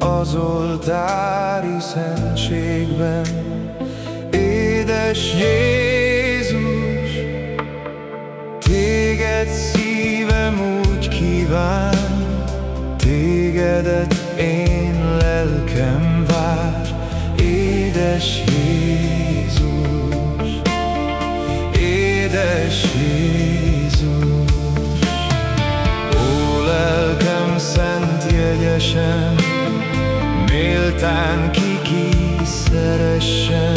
az oltári szentségben. Édes Jézus, téged szívem úgy kíván, tégedet én lelkem vár. Édes Jézus, Méltán ki ki szeressen,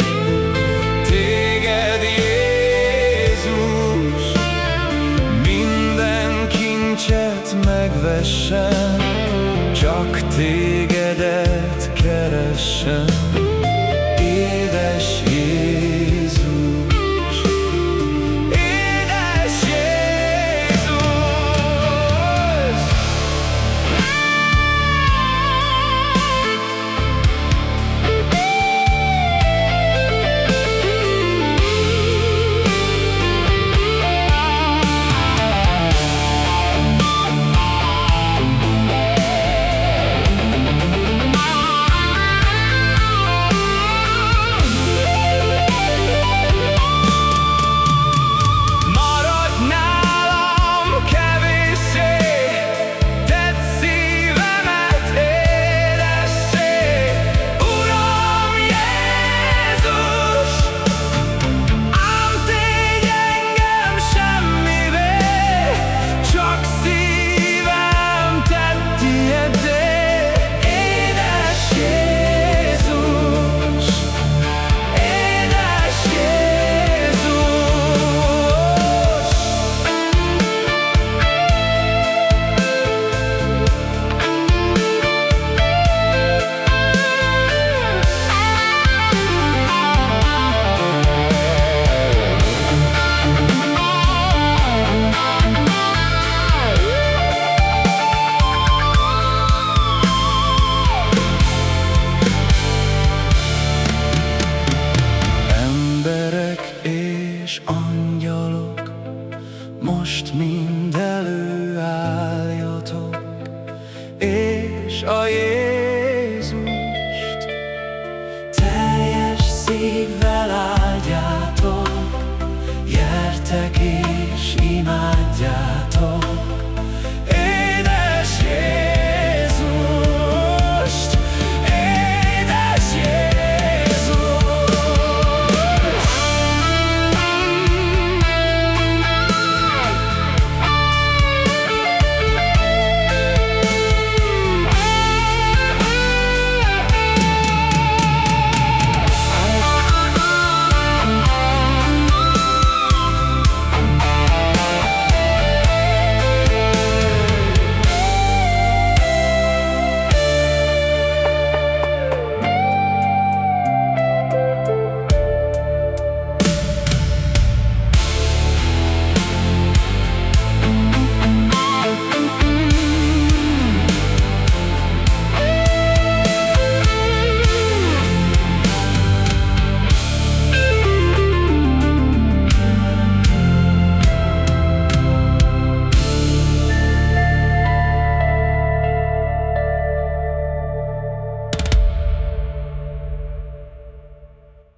megvessen, csak tégedet keressen, és angyalok, most mind előálljatok, és a Jézust teljes szívvel áldjátok, gyertek és imádjátok.